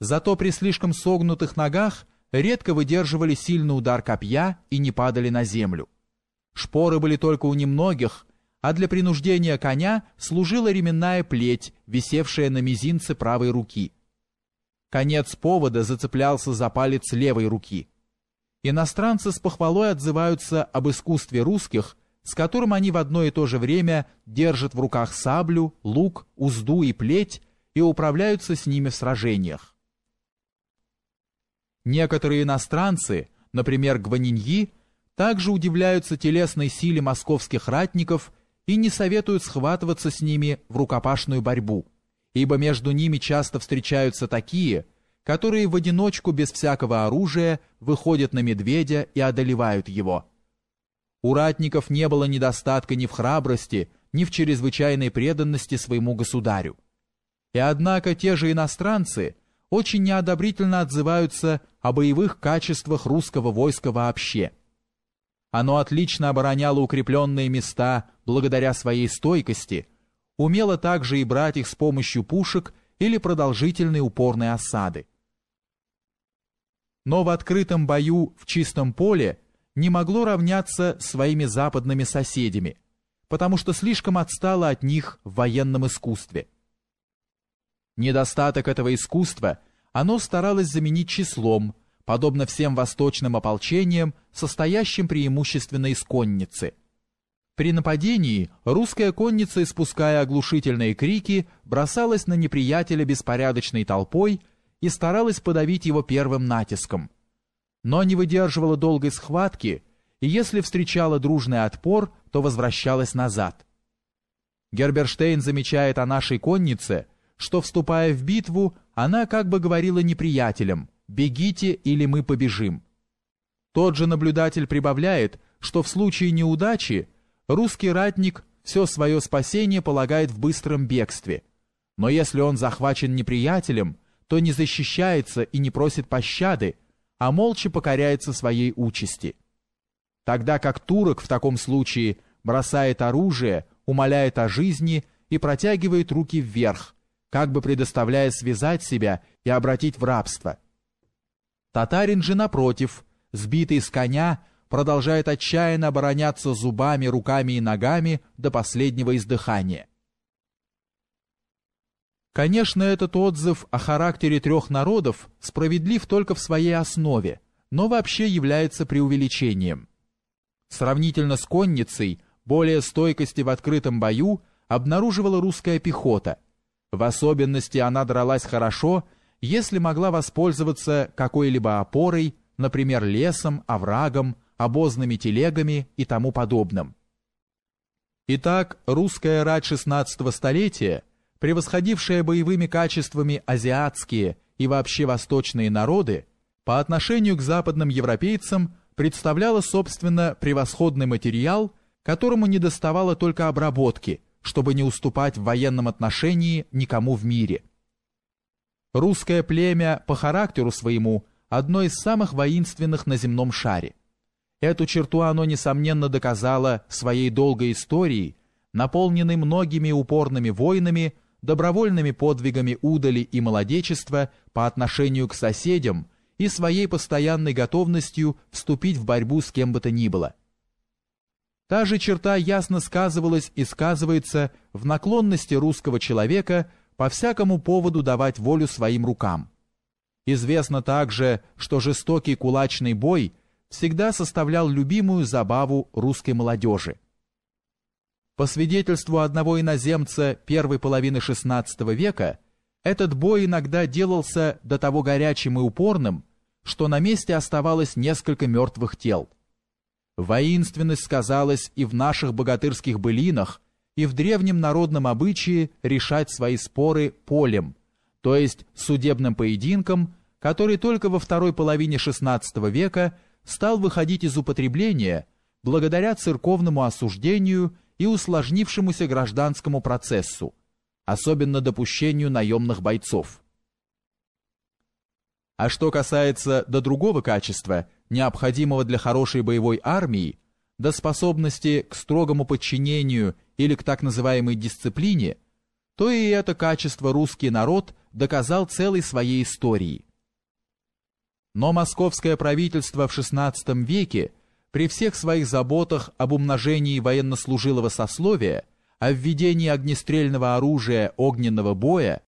Зато при слишком согнутых ногах редко выдерживали сильный удар копья и не падали на землю. Шпоры были только у немногих, а для принуждения коня служила ременная плеть, висевшая на мизинце правой руки. Конец повода зацеплялся за палец левой руки. Иностранцы с похвалой отзываются об искусстве русских, с которым они в одно и то же время держат в руках саблю, лук, узду и плеть и управляются с ними в сражениях. Некоторые иностранцы, например, гваниньи, также удивляются телесной силе московских ратников и не советуют схватываться с ними в рукопашную борьбу, ибо между ними часто встречаются такие, которые в одиночку без всякого оружия выходят на медведя и одолевают его. У ратников не было недостатка ни в храбрости, ни в чрезвычайной преданности своему государю. И однако те же иностранцы очень неодобрительно отзываются о боевых качествах русского войска вообще. Оно отлично обороняло укрепленные места благодаря своей стойкости, умело также и брать их с помощью пушек или продолжительной упорной осады. Но в открытом бою в чистом поле не могло равняться своими западными соседями, потому что слишком отстало от них в военном искусстве. Недостаток этого искусства оно старалось заменить числом, подобно всем восточным ополчениям, состоящим преимущественно из конницы. При нападении русская конница, испуская оглушительные крики, бросалась на неприятеля беспорядочной толпой и старалась подавить его первым натиском. Но не выдерживала долгой схватки, и если встречала дружный отпор, то возвращалась назад. Герберштейн замечает о нашей коннице – что, вступая в битву, она как бы говорила неприятелям «бегите или мы побежим». Тот же наблюдатель прибавляет, что в случае неудачи русский ратник все свое спасение полагает в быстром бегстве, но если он захвачен неприятелем, то не защищается и не просит пощады, а молча покоряется своей участи. Тогда как турок в таком случае бросает оружие, умоляет о жизни и протягивает руки вверх, как бы предоставляя связать себя и обратить в рабство. Татарин же, напротив, сбитый с коня, продолжает отчаянно обороняться зубами, руками и ногами до последнего издыхания. Конечно, этот отзыв о характере трех народов справедлив только в своей основе, но вообще является преувеличением. Сравнительно с конницей, более стойкости в открытом бою обнаруживала русская пехота – в особенности она дралась хорошо, если могла воспользоваться какой-либо опорой, например, лесом, оврагом, обозными телегами и тому подобным. Итак, русская рать XVI столетия, превосходившая боевыми качествами азиатские и вообще восточные народы, по отношению к западным европейцам представляла, собственно, превосходный материал, которому недоставало только обработки – чтобы не уступать в военном отношении никому в мире. Русское племя по характеру своему одно из самых воинственных на земном шаре. Эту черту оно, несомненно, доказало своей долгой историей, наполненной многими упорными войнами, добровольными подвигами удали и молодечества по отношению к соседям и своей постоянной готовностью вступить в борьбу с кем бы то ни было. Та же черта ясно сказывалась и сказывается в наклонности русского человека по всякому поводу давать волю своим рукам. Известно также, что жестокий кулачный бой всегда составлял любимую забаву русской молодежи. По свидетельству одного иноземца первой половины XVI века, этот бой иногда делался до того горячим и упорным, что на месте оставалось несколько мертвых тел. Воинственность сказалась и в наших богатырских былинах, и в древнем народном обычае решать свои споры полем, то есть судебным поединком, который только во второй половине XVI века стал выходить из употребления благодаря церковному осуждению и усложнившемуся гражданскому процессу, особенно допущению наемных бойцов. А что касается до другого качества, необходимого для хорошей боевой армии, до способности к строгому подчинению или к так называемой дисциплине, то и это качество русский народ доказал целой своей историей. Но московское правительство в XVI веке при всех своих заботах об умножении военнослужилого сословия, о введении огнестрельного оружия огненного боя